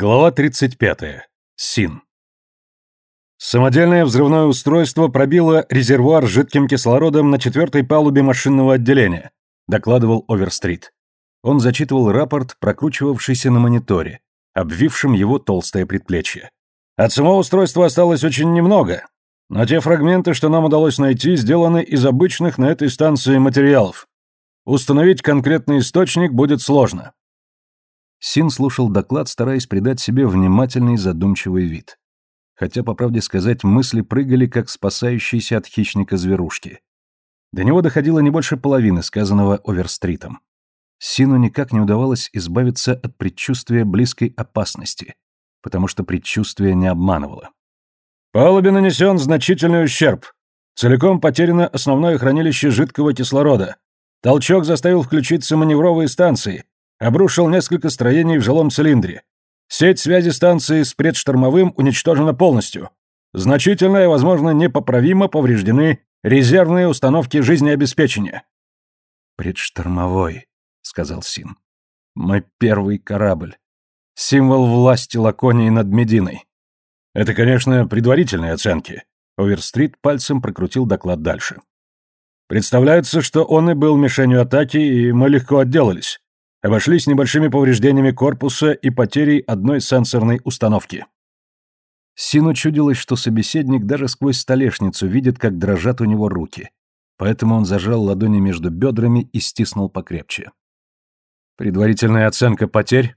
Глава 35. Син. Самодельное взрывное устройство пробило резервуар с жидким кислородом на четвертой палубе машинного отделения, докладывал Оверстрит. Он зачитывал рапорт, прокручивавшийся на мониторе, обвившем его толстое предплечье. От самого устройства осталось очень немного, но те фрагменты, что нам удалось найти, сделаны из обычных на этой станции материалов. Установить конкретный источник будет сложно. Син слушал доклад, стараясь придать себе внимательный задумчивый вид. Хотя, по правде сказать, мысли прыгали, как спасающиеся от хищника зверушки. До него доходило не больше половины сказанного Оверстритом. Сину никак не удавалось избавиться от предчувствия близкой опасности, потому что предчувствие не обманывало. «Палубе нанесен значительный ущерб. Целиком потеряно основное хранилище жидкого кислорода. Толчок заставил включиться маневровые станции, обрушил несколько строений в жилом цилиндре. Сеть связи станции с предштормовым уничтожена полностью. Значительно и, возможно, непоправимо повреждены резервные установки жизнеобеспечения. «Предштормовой», — сказал Син. «Мой первый корабль. Символ власти Лаконии над Мединой». «Это, конечно, предварительные оценки». Оверстрит пальцем прокрутил доклад дальше. «Представляется, что он и был мишенью атаки, и мы легко отделались обошлись небольшими повреждениями корпуса и потерей одной сенсорной установки. Сину чудилось, что собеседник даже сквозь столешницу видит, как дрожат у него руки. Поэтому он зажал ладони между бедрами и стиснул покрепче. «Предварительная оценка потерь?»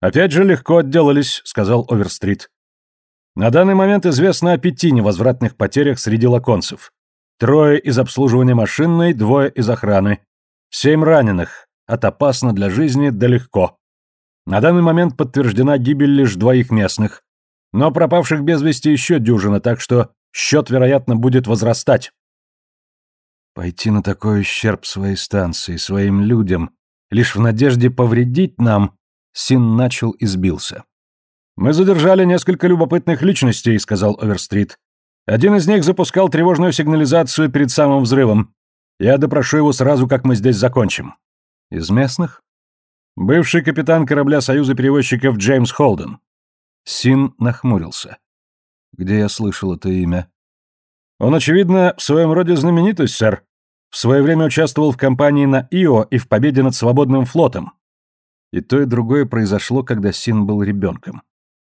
«Опять же легко отделались», — сказал Оверстрит. «На данный момент известно о пяти невозвратных потерях среди лаконцев. Трое из обслуживания машинной, двое из охраны. Семь раненых, от опасно для жизни до легко. На данный момент подтверждена гибель лишь двоих местных, но пропавших без вести еще дюжина, так что счет, вероятно, будет возрастать. Пойти на такой ущерб своей станции, своим людям, лишь в надежде повредить нам, Син начал и сбился. «Мы задержали несколько любопытных личностей», — сказал Оверстрит. «Один из них запускал тревожную сигнализацию перед самым взрывом. Я допрошу его сразу, как мы здесь закончим». Из местных? Бывший капитан корабля Союза перевозчиков Джеймс Холден. Син нахмурился. Где я слышал это имя? Он, очевидно, в своем роде знаменитость, сэр. В свое время участвовал в кампании на Ио и в победе над свободным флотом. И то, и другое произошло, когда Син был ребенком.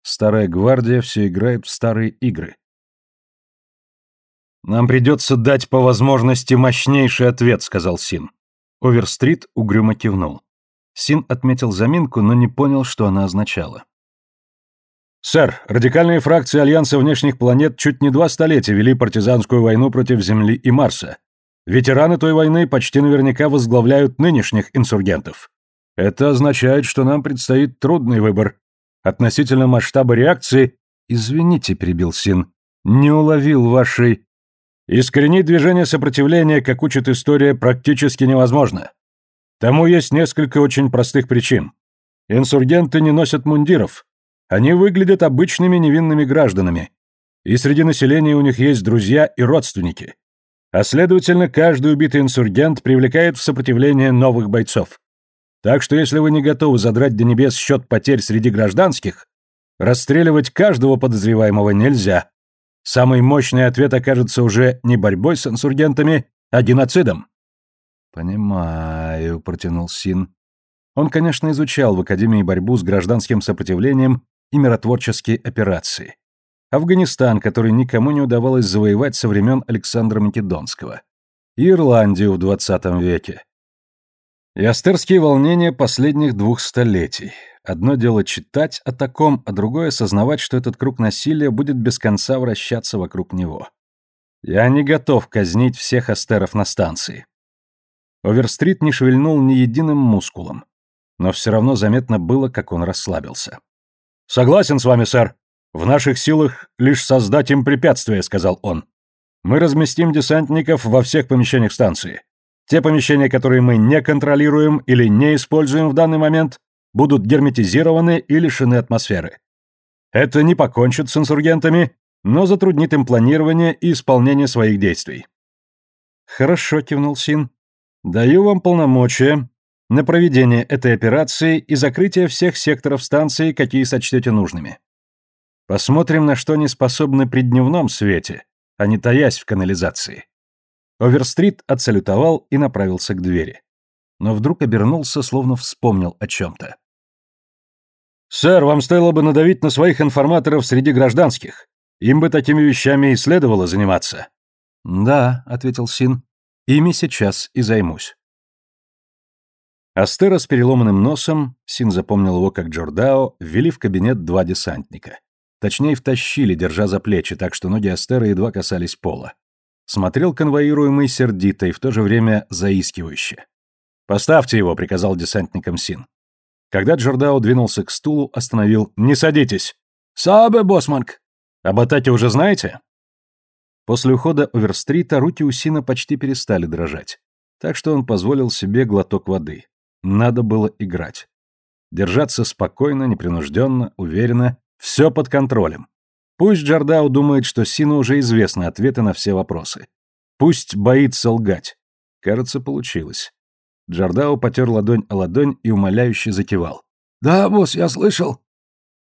Старая гвардия все играет в старые игры. «Нам придется дать по возможности мощнейший ответ», — сказал Син. Оверстрит угрюмо кивнул. Син отметил заминку, но не понял, что она означала. «Сэр, радикальные фракции Альянса внешних планет чуть не два столетия вели партизанскую войну против Земли и Марса. Ветераны той войны почти наверняка возглавляют нынешних инсургентов. Это означает, что нам предстоит трудный выбор. Относительно масштаба реакции... Извините, перебил Син. Не уловил вашей... Искоренить движение сопротивления, как учит история, практически невозможно. Тому есть несколько очень простых причин. Инсургенты не носят мундиров. Они выглядят обычными невинными гражданами. И среди населения у них есть друзья и родственники. А следовательно, каждый убитый инсургент привлекает в сопротивление новых бойцов. Так что если вы не готовы задрать до небес счет потерь среди гражданских, расстреливать каждого подозреваемого нельзя. Самый мощный ответ окажется уже не борьбой с инсургентами, а геноцидом. «Понимаю», — протянул Син. Он, конечно, изучал в Академии борьбу с гражданским сопротивлением и миротворческие операции. Афганистан, который никому не удавалось завоевать со времен Александра Македонского. И Ирландию в 20 веке. И волнения последних двух столетий. Одно дело читать о таком, а другое осознавать, что этот круг насилия будет без конца вращаться вокруг него. Я не готов казнить всех астеров на станции. Оверстрит не шевельнул ни единым мускулом, но все равно заметно было, как он расслабился. «Согласен с вами, сэр. В наших силах лишь создать им препятствие», — сказал он. «Мы разместим десантников во всех помещениях станции. Те помещения, которые мы не контролируем или не используем в данный момент, будут герметизированы и лишены атмосферы. Это не покончит с инсургентами, но затруднит им планирование и исполнение своих действий. Хорошо, кивнул Син. Даю вам полномочия. на проведение этой операции и закрытие всех секторов станции, какие сочтете нужными. Посмотрим, на что они способны при дневном свете, а не таясь в канализации. Оверстрит отсалютовал и направился к двери. Но вдруг обернулся, словно вспомнил о чем-то. «Сэр, вам стоило бы надавить на своих информаторов среди гражданских. Им бы такими вещами и следовало заниматься». «Да», — ответил Син, — «ими сейчас и займусь». Астера с переломанным носом, Син запомнил его как Джордао, ввели в кабинет два десантника. Точнее, втащили, держа за плечи, так что ноги Астера едва касались пола. Смотрел конвоируемый сердито и в то же время заискивающе. «Поставьте его», — приказал десантникам Син. Когда Джордао двинулся к стулу, остановил «Не садитесь!» «Сабе, Босманг!» «Об атаке уже знаете?» После ухода Оверстрита руки у Сина почти перестали дрожать, так что он позволил себе глоток воды. Надо было играть. Держаться спокойно, непринужденно, уверенно, все под контролем. Пусть Джордау думает, что Сину уже известны ответы на все вопросы. Пусть боится лгать. Кажется, получилось. Джордау потер ладонь о ладонь и умоляюще закивал. «Да, босс, я слышал».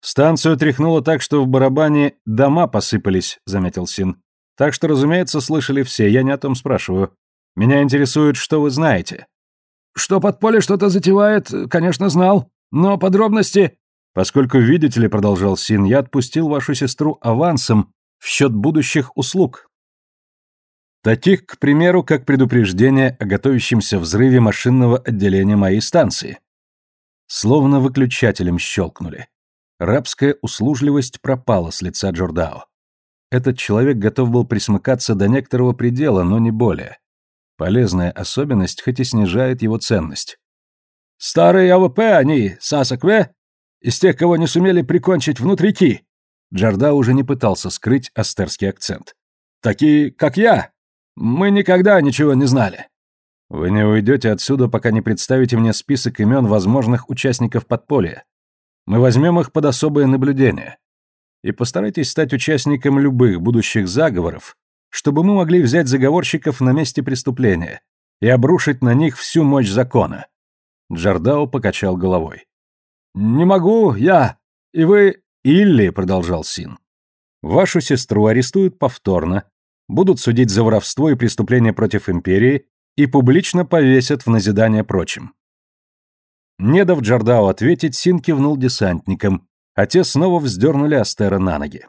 «Станцию тряхнуло так, что в барабане дома посыпались», — заметил Син. «Так что, разумеется, слышали все, я не о том спрашиваю. Меня интересует, что вы знаете». Что подполье что-то затевает, конечно, знал, но подробности... Поскольку, видите ли, продолжал Син, я отпустил вашу сестру авансом в счет будущих услуг. Таких, к примеру, как предупреждение о готовящемся взрыве машинного отделения моей станции. Словно выключателем щелкнули. Рабская услужливость пропала с лица Джордао. Этот человек готов был присмыкаться до некоторого предела, но не более. Полезная особенность, хоть и снижает его ценность. «Старые АВП они, сасаке, из тех, кого не сумели прикончить внутряки». Джарда уже не пытался скрыть астерский акцент. «Такие, как я. Мы никогда ничего не знали». «Вы не уйдете отсюда, пока не представите мне список имен возможных участников подполья. Мы возьмем их под особое наблюдение. И постарайтесь стать участником любых будущих заговоров, чтобы мы могли взять заговорщиков на месте преступления и обрушить на них всю мощь закона. Джордао покачал головой. «Не могу, я... И вы...» «Илли», — продолжал Син. «Вашу сестру арестуют повторно, будут судить за воровство и преступление против империи и публично повесят в назидание прочим». Не дав Джордао ответить, Син кивнул десантникам, а те снова вздернули Астера на ноги.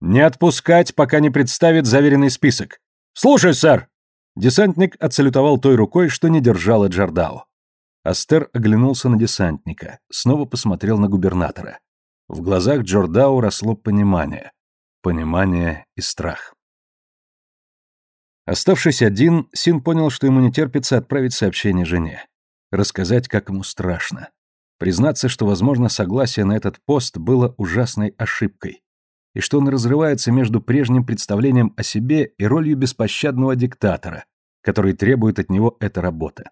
«Не отпускать, пока не представит заверенный список». «Слушай, сэр!» Десантник отсалютовал той рукой, что не держала Джордао. Астер оглянулся на десантника, снова посмотрел на губернатора. В глазах Джордау росло понимание. Понимание и страх. Оставшись один, Син понял, что ему не терпится отправить сообщение жене. Рассказать, как ему страшно. Признаться, что, возможно, согласие на этот пост было ужасной ошибкой и что он разрывается между прежним представлением о себе и ролью беспощадного диктатора, который требует от него эта работа.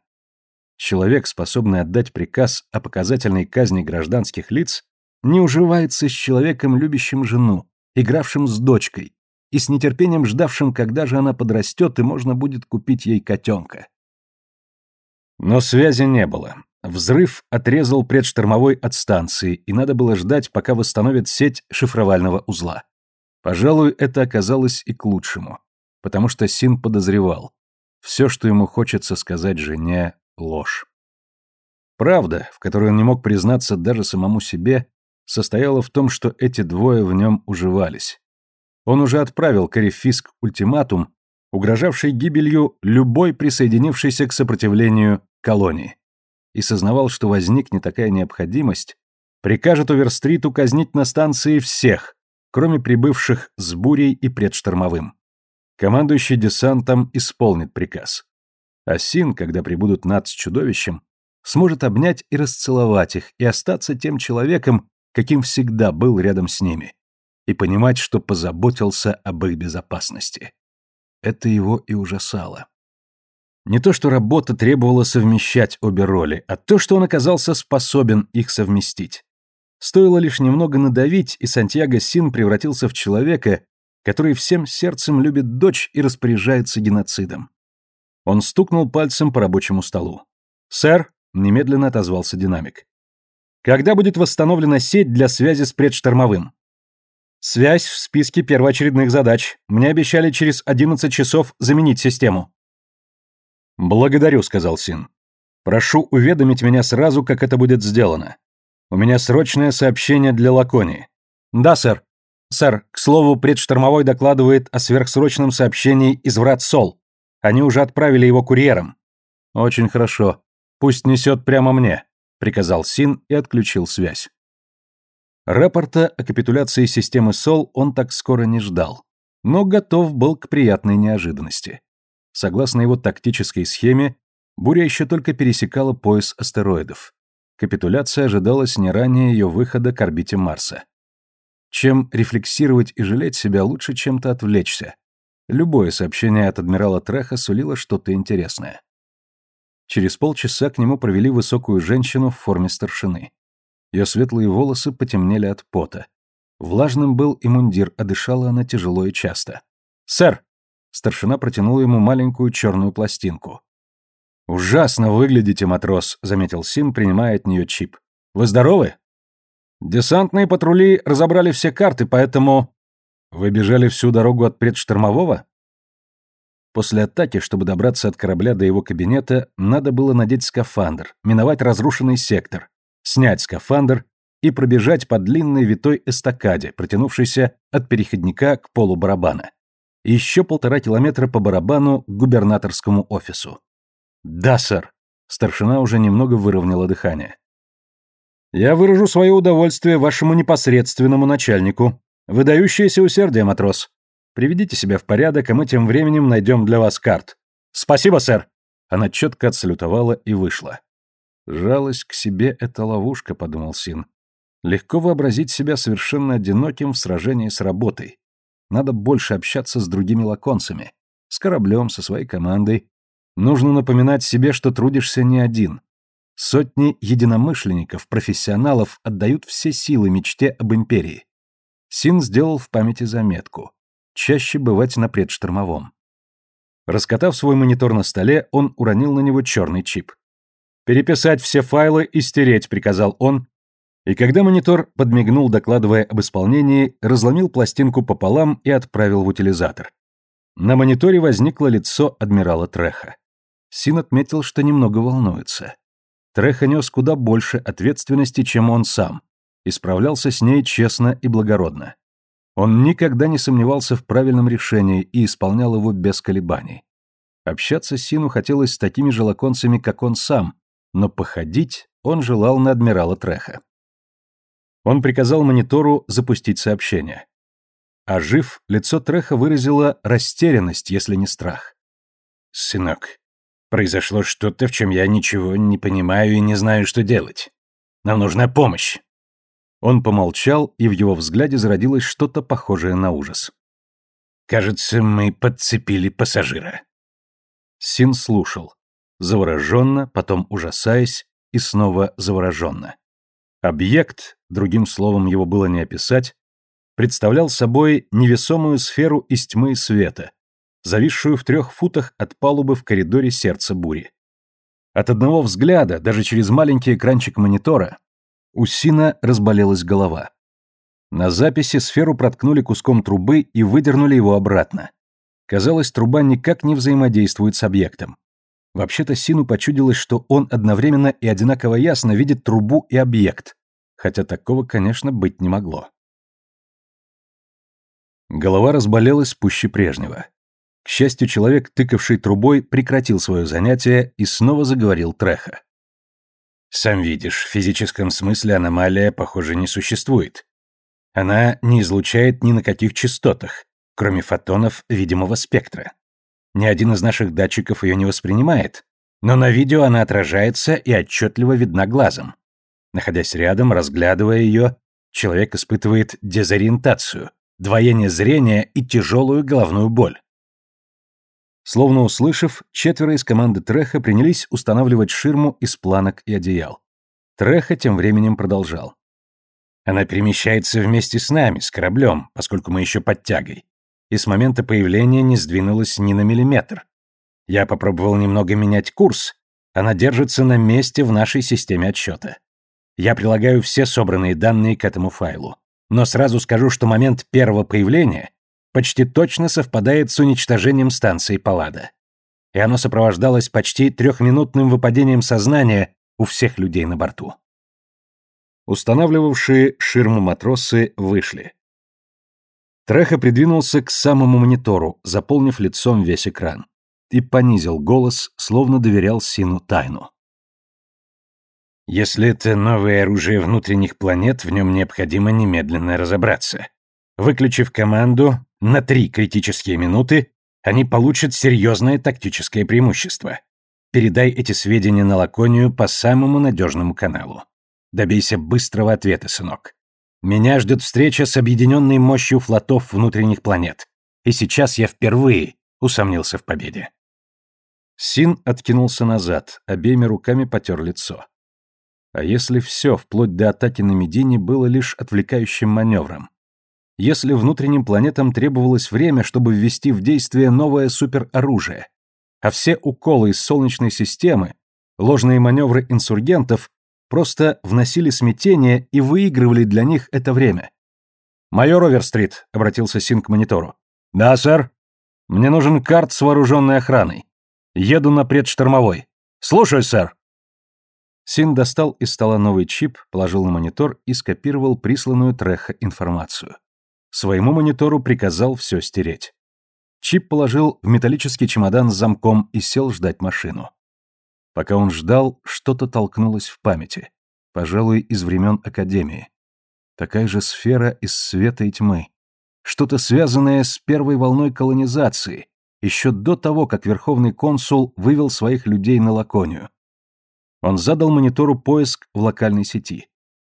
Человек, способный отдать приказ о показательной казни гражданских лиц, не уживается с человеком, любящим жену, игравшим с дочкой и с нетерпением ждавшим, когда же она подрастет и можно будет купить ей котенка. Но связи не было. Взрыв отрезал предштормовой от станции, и надо было ждать, пока восстановят сеть шифровального узла. Пожалуй, это оказалось и к лучшему, потому что Син подозревал. Все, что ему хочется сказать жене, — ложь. Правда, в которой он не мог признаться даже самому себе, состояла в том, что эти двое в нем уживались. Он уже отправил Корифиск ультиматум, угрожавший гибелью любой присоединившейся к сопротивлению колонии и сознавал, что возникнет такая необходимость, прикажет Оверстриту казнить на станции всех, кроме прибывших с бурей и предштормовым. Командующий десантом исполнит приказ. А Син, когда прибудут над с чудовищем, сможет обнять и расцеловать их и остаться тем человеком, каким всегда был рядом с ними, и понимать, что позаботился об их безопасности. Это его и ужасало. Не то, что работа требовала совмещать обе роли, а то, что он оказался способен их совместить. Стоило лишь немного надавить, и Сантьяго Син превратился в человека, который всем сердцем любит дочь и распоряжается геноцидом. Он стукнул пальцем по рабочему столу. «Сэр?» немедленно отозвался динамик. Когда будет восстановлена сеть для связи с предштормовым? Связь в списке первоочередных задач. Мне обещали через 11 часов заменить систему. Благодарю, сказал Син. Прошу уведомить меня сразу, как это будет сделано. У меня срочное сообщение для Лаконии. Да, сэр. Сэр, к слову, предштормовой докладывает о сверхсрочном сообщении из врат Сол. Они уже отправили его курьером. Очень хорошо. Пусть несет прямо мне, приказал Син и отключил связь. Рапорта о капитуляции системы Сол он так скоро не ждал, но готов был к приятной неожиданности. Согласно его тактической схеме, буря еще только пересекала пояс астероидов. Капитуляция ожидалась не ранее ее выхода к орбите Марса. Чем рефлексировать и жалеть себя, лучше чем-то отвлечься. Любое сообщение от адмирала Треха сулило что-то интересное. Через полчаса к нему провели высокую женщину в форме старшины. Ее светлые волосы потемнели от пота. Влажным был и мундир, а дышала она тяжело и часто. «Сэр!» Старшина протянул ему маленькую черную пластинку. «Ужасно выглядите, матрос», — заметил Син, принимая от нее чип. «Вы здоровы?» «Десантные патрули разобрали все карты, поэтому...» «Вы бежали всю дорогу от предштормового?» После атаки, чтобы добраться от корабля до его кабинета, надо было надеть скафандр, миновать разрушенный сектор, снять скафандр и пробежать по длинной витой эстакаде, протянувшейся от переходника к полу барабана еще полтора километра по барабану к губернаторскому офису. «Да, сэр». Старшина уже немного выровняла дыхание. «Я выражу свое удовольствие вашему непосредственному начальнику. Выдающееся усердие, матрос. Приведите себя в порядок, а мы тем временем найдем для вас карт. Спасибо, сэр!» Она четко отсалютовала и вышла. «Жалость к себе — это ловушка», — подумал Син. «Легко вообразить себя совершенно одиноким в сражении с работой. Надо больше общаться с другими лаконцами, с кораблем, со своей командой. Нужно напоминать себе, что трудишься не один. Сотни единомышленников, профессионалов отдают все силы мечте об империи. Син сделал в памяти заметку. Чаще бывать на предштормовом. Раскатав свой монитор на столе, он уронил на него черный чип. «Переписать все файлы и стереть», — приказал он, и когда монитор подмигнул, докладывая об исполнении, разломил пластинку пополам и отправил в утилизатор. На мониторе возникло лицо адмирала Треха. Син отметил, что немного волнуется. Треха нес куда больше ответственности, чем он сам, и справлялся с ней честно и благородно. Он никогда не сомневался в правильном решении и исполнял его без колебаний. Общаться с Сину хотелось с такими же лаконцами, как он сам, но походить он желал на адмирала Треха. Он приказал монитору запустить сообщение. Ожив, лицо Треха выразило растерянность, если не страх. «Сынок, произошло что-то, в чем я ничего не понимаю и не знаю, что делать. Нам нужна помощь». Он помолчал, и в его взгляде зародилось что-то похожее на ужас. «Кажется, мы подцепили пассажира». Син слушал, завороженно, потом ужасаясь и снова завороженно. Объект, другим словом его было не описать, представлял собой невесомую сферу из тьмы и света, зависшую в трех футах от палубы в коридоре сердца бури. От одного взгляда, даже через маленький экранчик монитора, у Сина разболелась голова. На записи сферу проткнули куском трубы и выдернули его обратно. Казалось, труба никак не взаимодействует с объектом. Вообще-то Сину почудилось, что он одновременно и одинаково ясно видит трубу и объект, хотя такого, конечно, быть не могло. Голова разболелась пуще прежнего. К счастью, человек, тыкавший трубой, прекратил свое занятие и снова заговорил Треха. «Сам видишь, в физическом смысле аномалия, похоже, не существует. Она не излучает ни на каких частотах, кроме фотонов видимого спектра. Ни один из наших датчиков ее не воспринимает, но на видео она отражается и отчетливо видна глазом. Находясь рядом, разглядывая ее, человек испытывает дезориентацию, двоение зрения и тяжелую головную боль. Словно услышав, четверо из команды Треха принялись устанавливать ширму из планок и одеял. Треха тем временем продолжал. Она перемещается вместе с нами, с кораблем, поскольку мы еще под тягой и с момента появления не сдвинулась ни на миллиметр. Я попробовал немного менять курс, Она держится на месте в нашей системе отсчета. Я прилагаю все собранные данные к этому файлу. Но сразу скажу, что момент первого появления почти точно совпадает с уничтожением станции Паллада. И оно сопровождалось почти трехминутным выпадением сознания у всех людей на борту. Устанавливавшие ширму матросы вышли. Треха придвинулся к самому монитору, заполнив лицом весь экран, и понизил голос, словно доверял Сину тайну. Если это новое оружие внутренних планет, в нем необходимо немедленно разобраться. Выключив команду на три критические минуты, они получат серьезное тактическое преимущество. Передай эти сведения на Лаконию по самому надежному каналу. Добейся быстрого ответа, сынок. Меня ждет встреча с объединенной мощью флотов внутренних планет. И сейчас я впервые усомнился в победе. Син откинулся назад, обеими руками потер лицо. А если все, вплоть до атаки на Медине, было лишь отвлекающим маневром? Если внутренним планетам требовалось время, чтобы ввести в действие новое супероружие, а все уколы из Солнечной системы, ложные маневры инсургентов просто вносили смятение и выигрывали для них это время. «Майор Оверстрит», — обратился Син к монитору. «Да, сэр. Мне нужен карт с вооруженной охраной. Еду на предштормовой. Слушаю, сэр». Син достал из стола новый чип, положил на монитор и скопировал присланную Треха информацию. Своему монитору приказал все стереть. Чип положил в металлический чемодан с замком и сел ждать машину. Пока он ждал, что-то толкнулось в памяти. Пожалуй, из времен Академии. Такая же сфера из света и тьмы. Что-то связанное с первой волной колонизации, еще до того, как Верховный консул вывел своих людей на Лаконию. Он задал монитору поиск в локальной сети.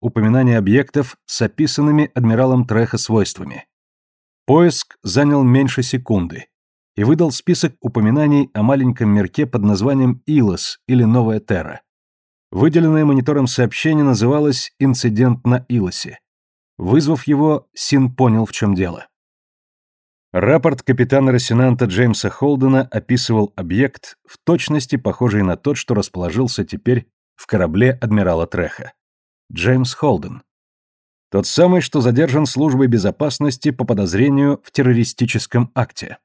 Упоминание объектов с описанными адмиралом Треха свойствами. Поиск занял меньше секунды и выдал список упоминаний о маленьком мирке под названием Илос или Новая Терра. Выделенное монитором сообщение называлось «Инцидент на Илосе». Вызвав его, Син понял, в чем дело. Рапорт капитана-росинанта Джеймса Холдена описывал объект, в точности похожий на тот, что расположился теперь в корабле адмирала Треха. Джеймс Холден. Тот самый, что задержан службой безопасности по подозрению в террористическом акте.